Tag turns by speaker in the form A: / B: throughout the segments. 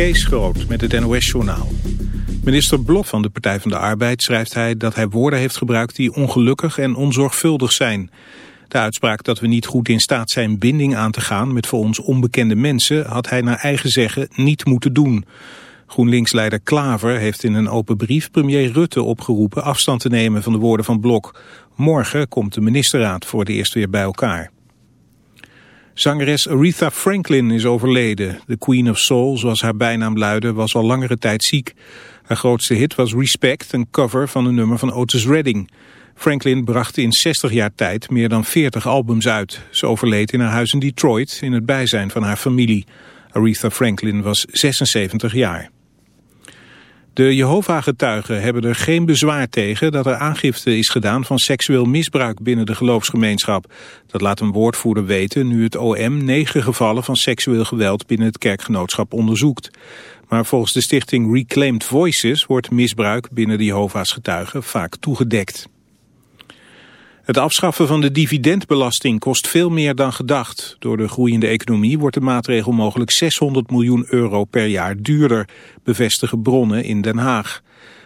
A: Kees Groot met het NOS-journaal. Minister Blok van de Partij van de Arbeid schrijft hij dat hij woorden heeft gebruikt die ongelukkig en onzorgvuldig zijn. De uitspraak dat we niet goed in staat zijn binding aan te gaan met voor ons onbekende mensen had hij naar eigen zeggen niet moeten doen. GroenLinks-leider Klaver heeft in een open brief premier Rutte opgeroepen afstand te nemen van de woorden van Blok. Morgen komt de ministerraad voor het eerst weer bij elkaar. Zangeres Aretha Franklin is overleden. De Queen of Soul, zoals haar bijnaam luidde, was al langere tijd ziek. Haar grootste hit was Respect, een cover van een nummer van Otis Redding. Franklin bracht in 60 jaar tijd meer dan 40 albums uit. Ze overleed in haar huis in Detroit in het bijzijn van haar familie. Aretha Franklin was 76 jaar. De Jehovah-getuigen hebben er geen bezwaar tegen dat er aangifte is gedaan van seksueel misbruik binnen de geloofsgemeenschap. Dat laat een woordvoerder weten nu het OM negen gevallen van seksueel geweld binnen het kerkgenootschap onderzoekt. Maar volgens de stichting Reclaimed Voices wordt misbruik binnen de Jehovah's getuigen vaak toegedekt. Het afschaffen van de dividendbelasting kost veel meer dan gedacht. Door de groeiende economie wordt de maatregel mogelijk 600 miljoen euro per jaar duurder, bevestigen bronnen in Den Haag.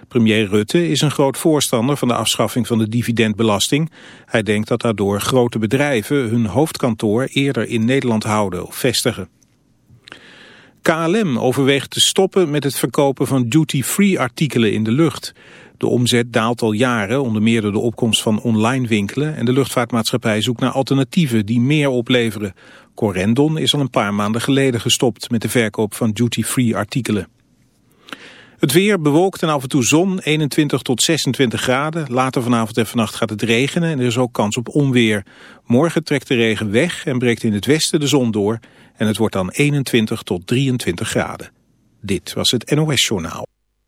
A: Premier Rutte is een groot voorstander van de afschaffing van de dividendbelasting. Hij denkt dat daardoor grote bedrijven hun hoofdkantoor eerder in Nederland houden of vestigen. KLM overweegt te stoppen met het verkopen van duty-free artikelen in de lucht. De omzet daalt al jaren, onder meer door de opkomst van online winkelen... en de luchtvaartmaatschappij zoekt naar alternatieven die meer opleveren. Corendon is al een paar maanden geleden gestopt met de verkoop van duty-free artikelen. Het weer bewolkt en af en toe zon, 21 tot 26 graden. Later vanavond en vannacht gaat het regenen en er is ook kans op onweer. Morgen trekt de regen weg en breekt in het westen de zon door. En het wordt dan 21 tot 23 graden. Dit was het NOS Journaal.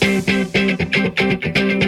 B: Mirada,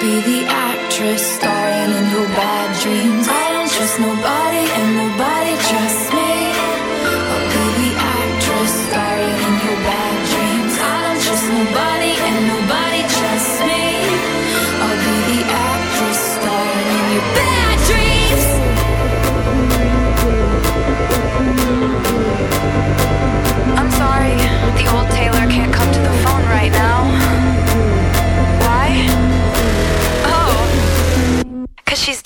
B: be the actress starring in your bed.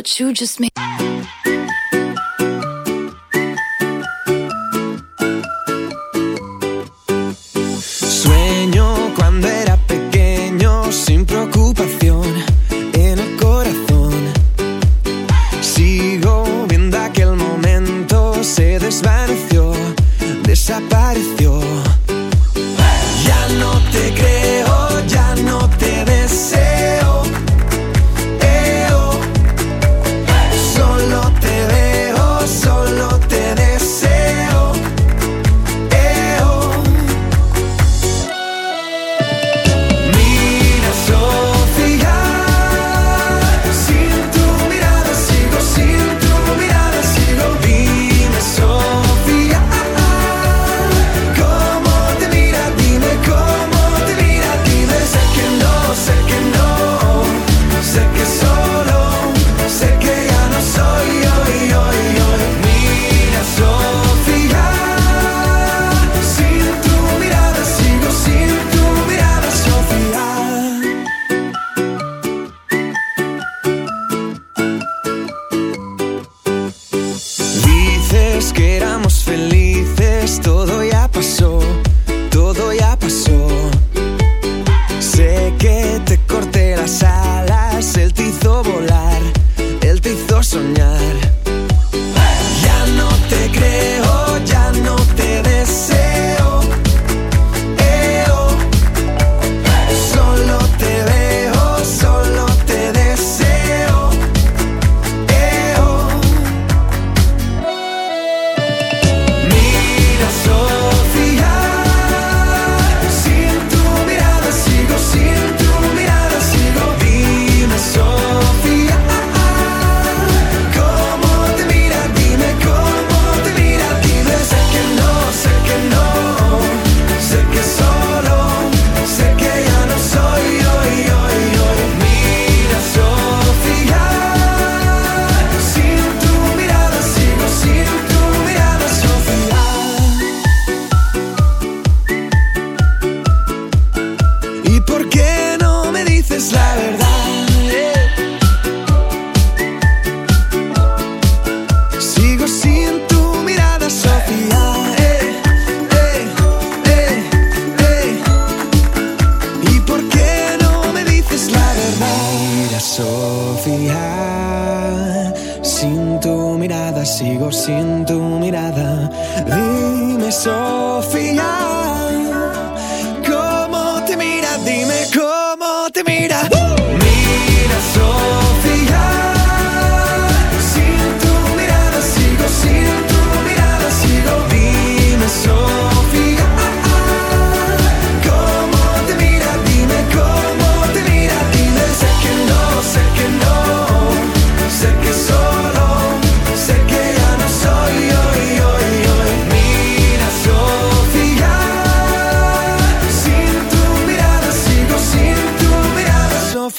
B: what you just made.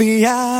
C: Yeah.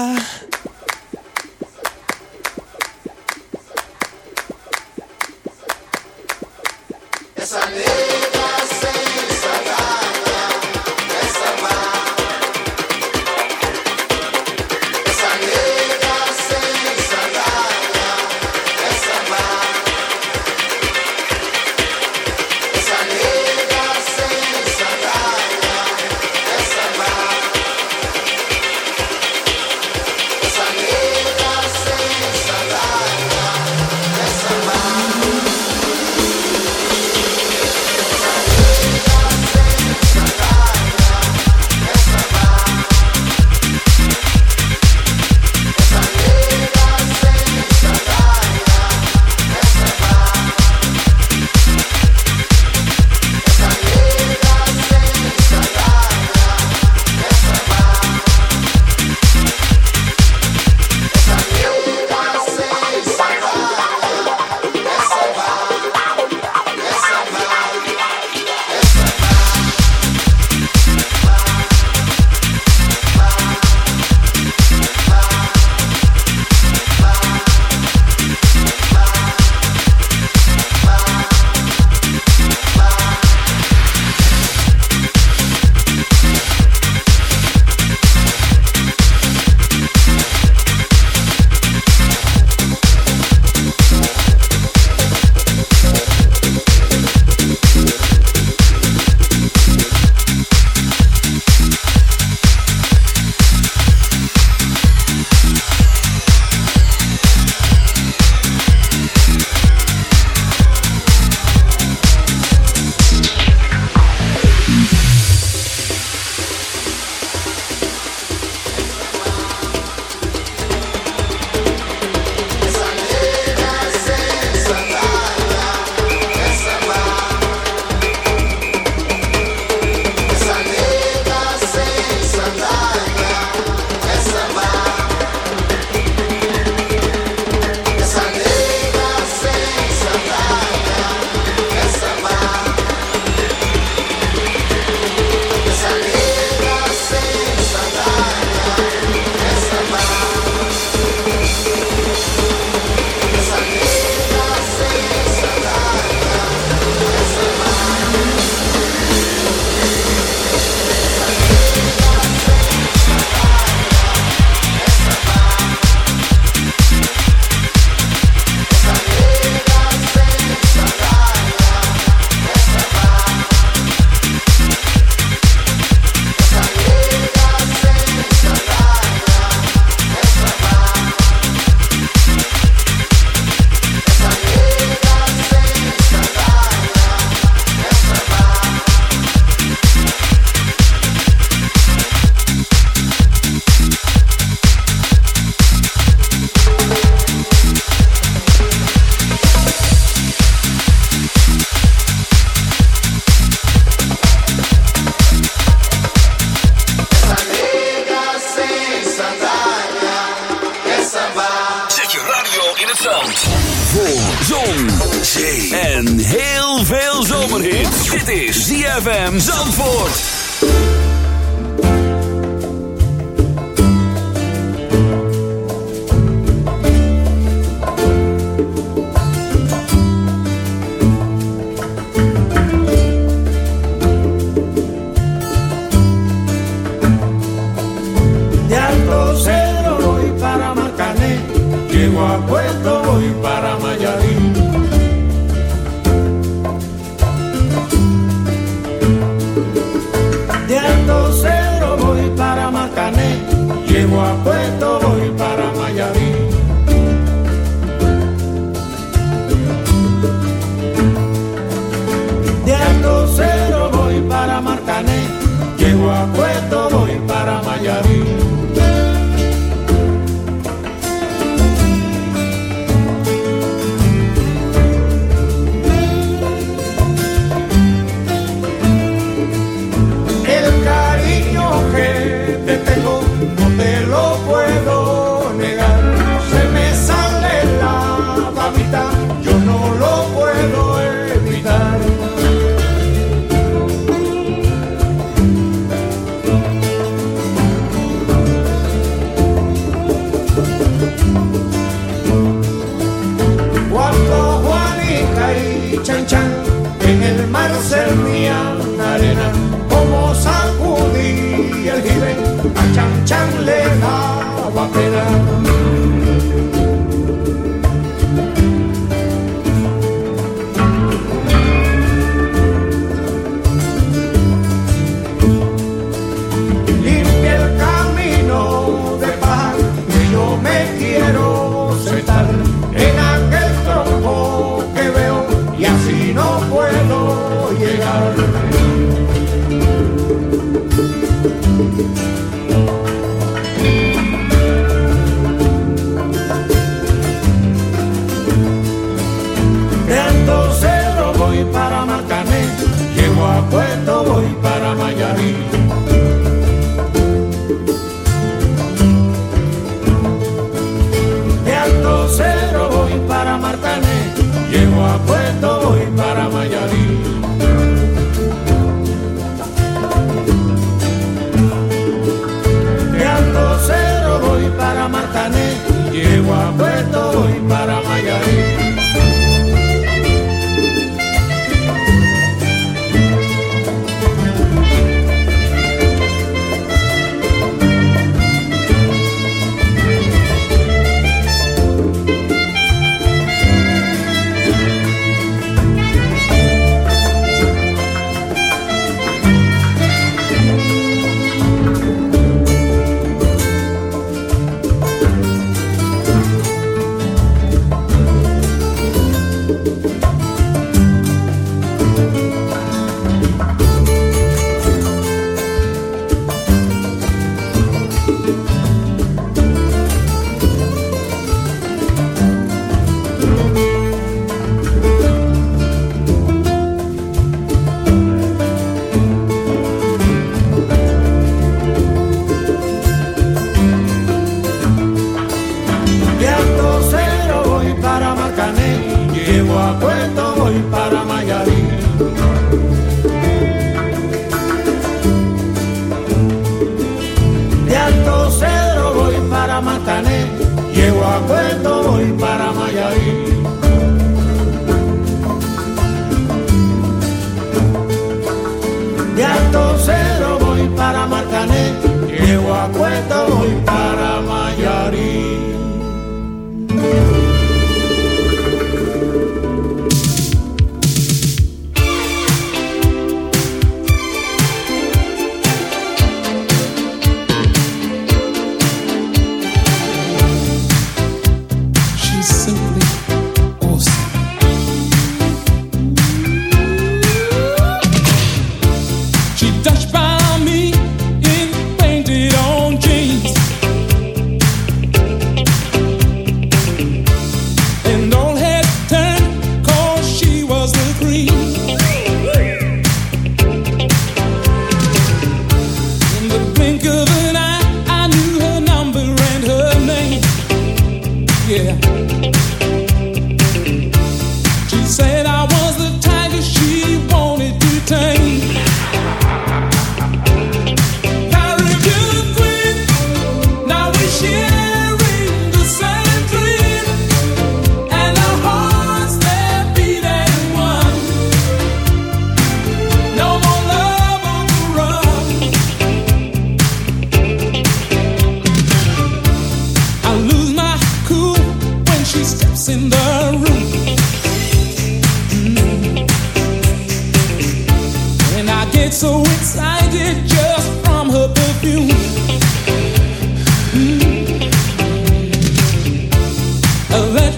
C: ZFM Zandvoort.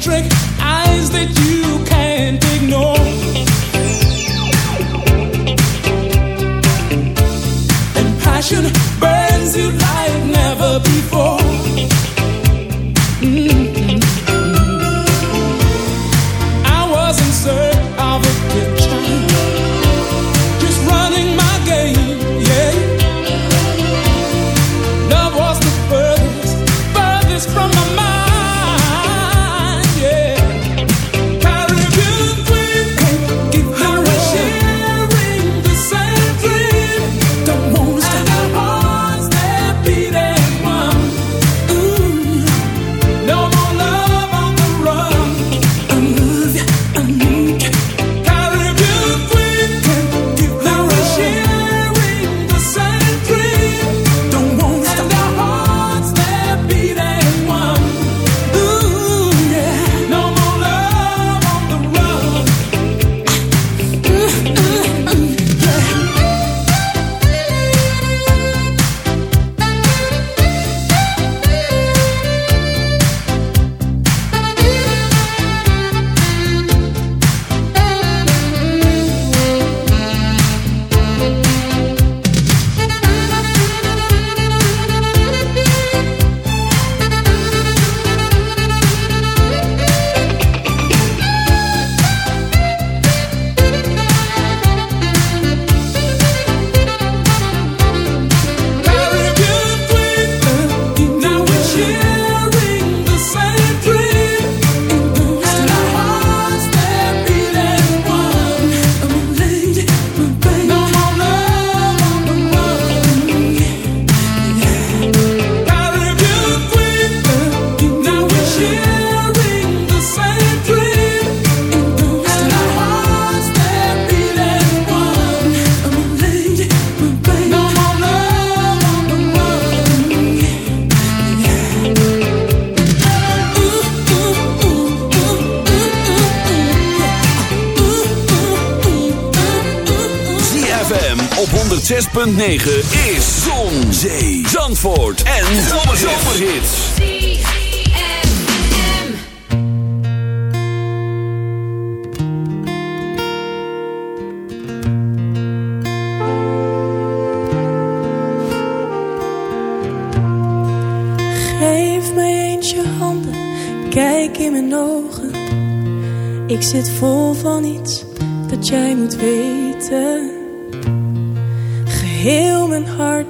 D: drink
E: is Zon, Zee, Zandvoort en Zomerhits.
F: Geef mij eens je handen, kijk in mijn ogen. Ik zit vol van iets dat jij moet weten.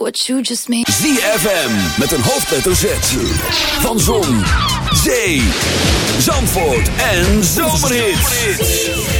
B: what you just made.
E: ZFM met een hoofdletter Z. Van Zon, Zee, Zandvoort en
G: zomerhit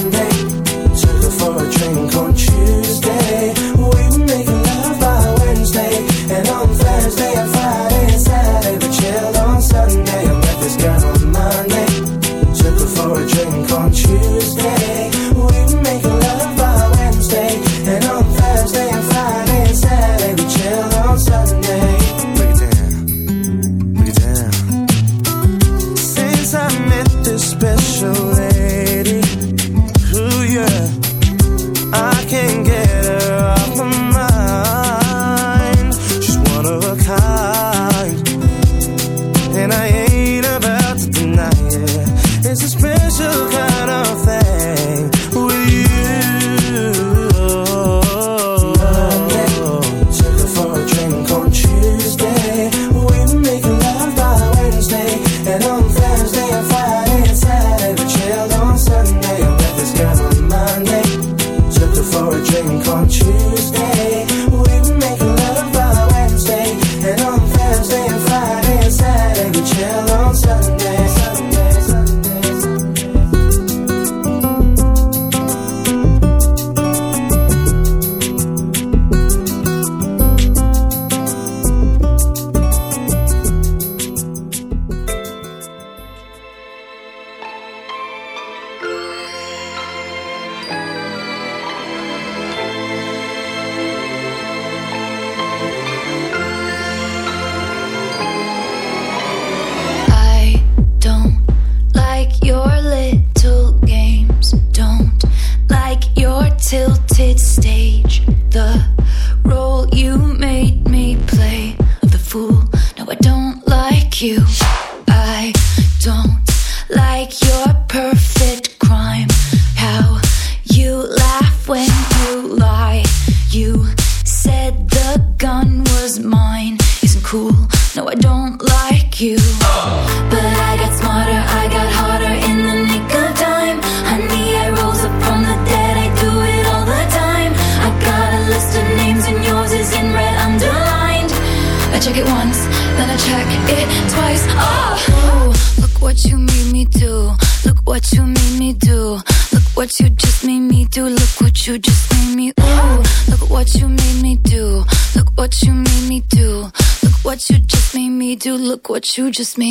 G: you
B: just made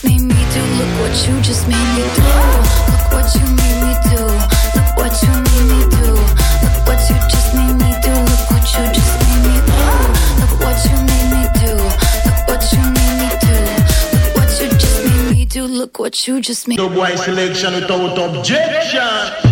B: You just made.
H: The boy selection without objection.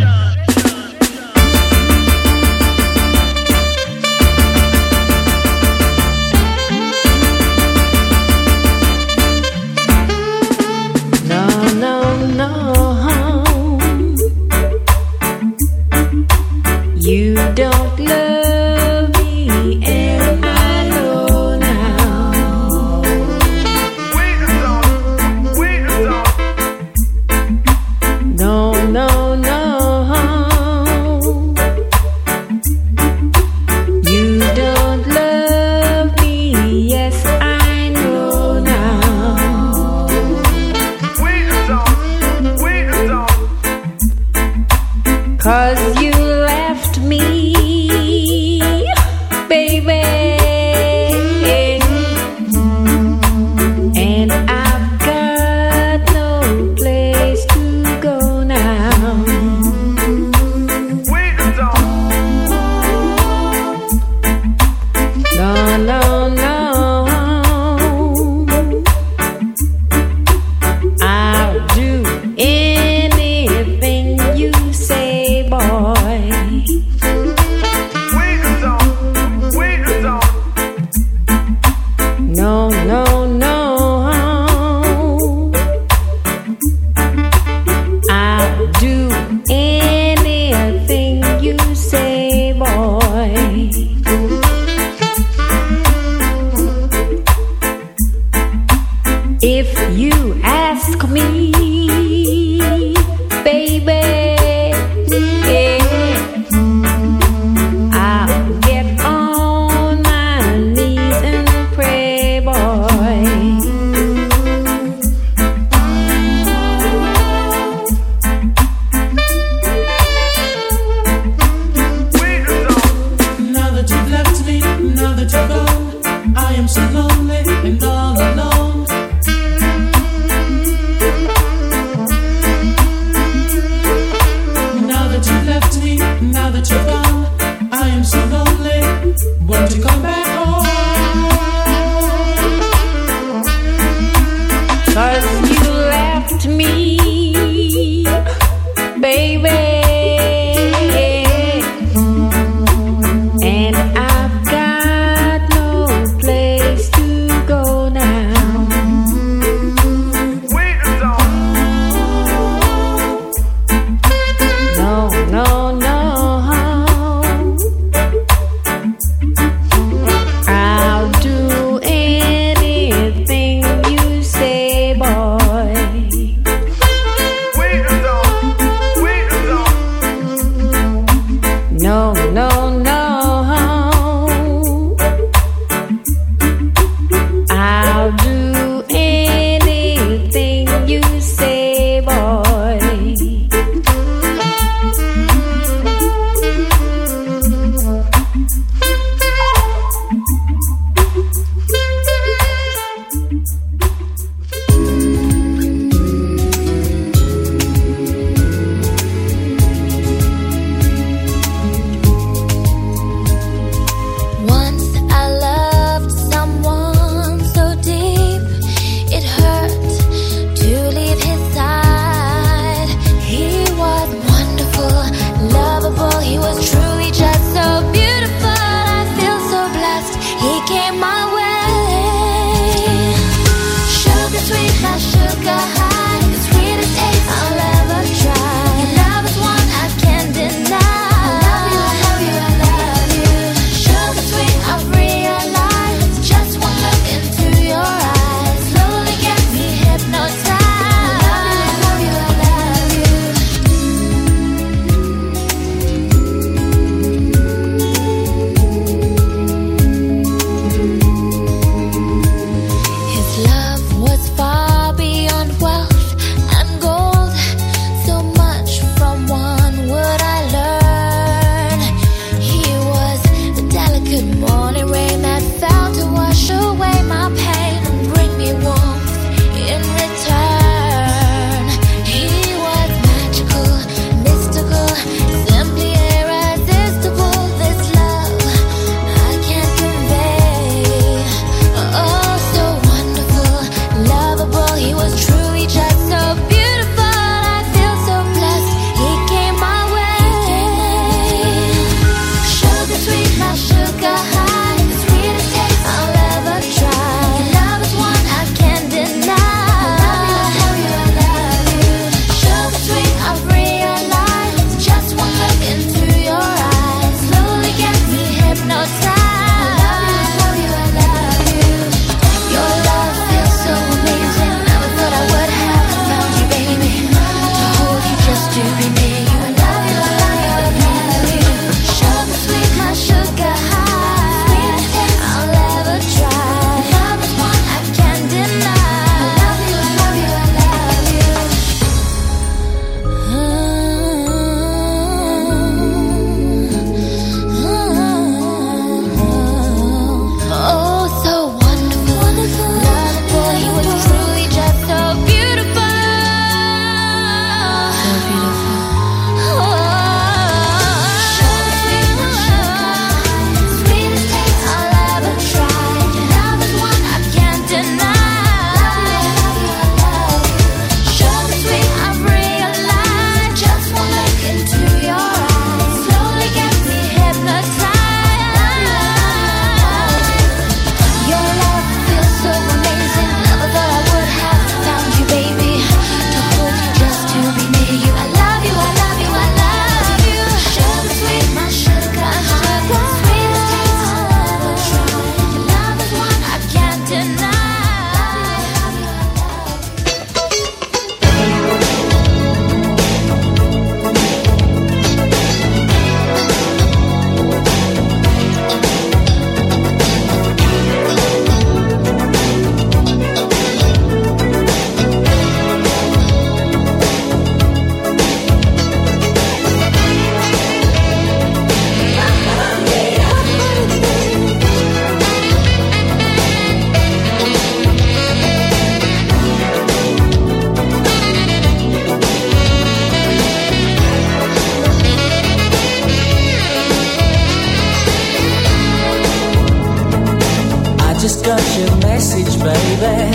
B: your message, baby.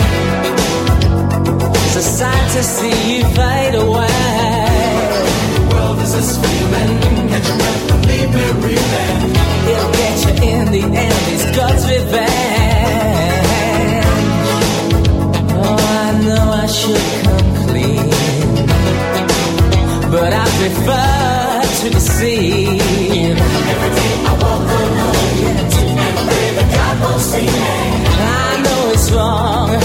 B: It's a sight to
I: see you fade away. The world is a screaming, catch your breath and leave me reeling. It'll get you in the end. It's God's revenge. Oh, I know I should come clean, but I prefer to deceive. Every day I walk alone, yeah, and pray that God will see me wrong.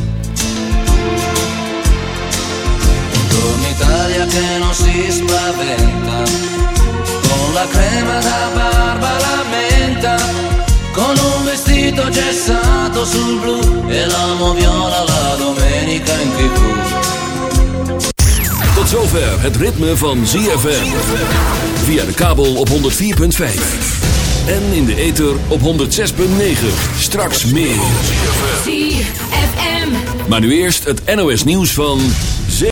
J: Che non si spaventa, con la crema da barba la menta, con un vestito gessato sul blu e la moviola la domenica in tv.
E: Tot zover het ritme van ZFM. Via de kabel op 104.5. En in de ether op 106.9. Straks meer.
B: ZFM.
E: Maar nu eerst het NOS nieuws van